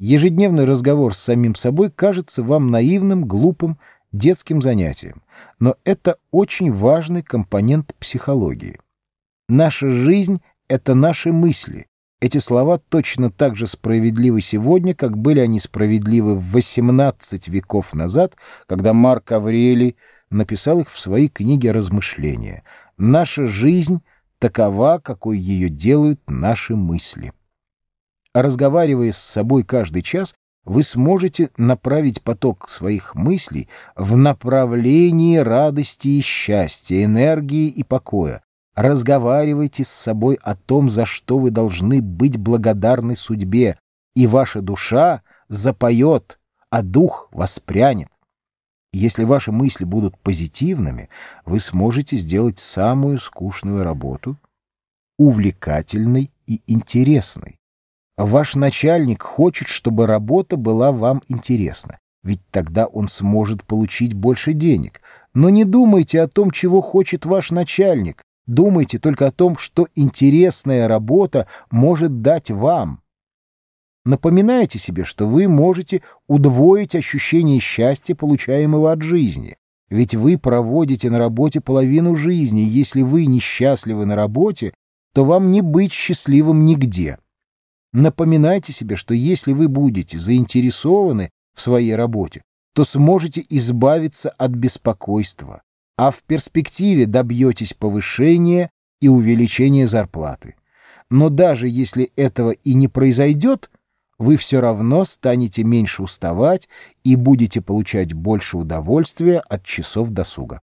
Ежедневный разговор с самим собой кажется вам наивным, глупым, детским занятием, но это очень важный компонент психологии. Наша жизнь — это наши мысли. Эти слова точно так же справедливы сегодня, как были они справедливы в 18 веков назад, когда Марк Аврелий написал их в своей книге «Размышления». Наша жизнь такова, какой ее делают наши мысли. Разговаривая с собой каждый час, вы сможете направить поток своих мыслей в направлении радости и счастья, энергии и покоя. Разговаривайте с собой о том, за что вы должны быть благодарны судьбе, и ваша душа запоет, а дух воспрянет. Если ваши мысли будут позитивными, вы сможете сделать самую скучную работу увлекательной и интересной. Ваш начальник хочет, чтобы работа была вам интересна, ведь тогда он сможет получить больше денег. Но не думайте о том, чего хочет ваш начальник. Думайте только о том, что интересная работа может дать вам. Напоминайте себе, что вы можете удвоить ощущение счастья, получаемого от жизни. Ведь вы проводите на работе половину жизни, если вы несчастливы на работе, то вам не быть счастливым нигде. Напоминайте себе, что если вы будете заинтересованы в своей работе, то сможете избавиться от беспокойства, а в перспективе добьетесь повышения и увеличения зарплаты. Но даже если этого и не произойдет, вы все равно станете меньше уставать и будете получать больше удовольствия от часов досуга.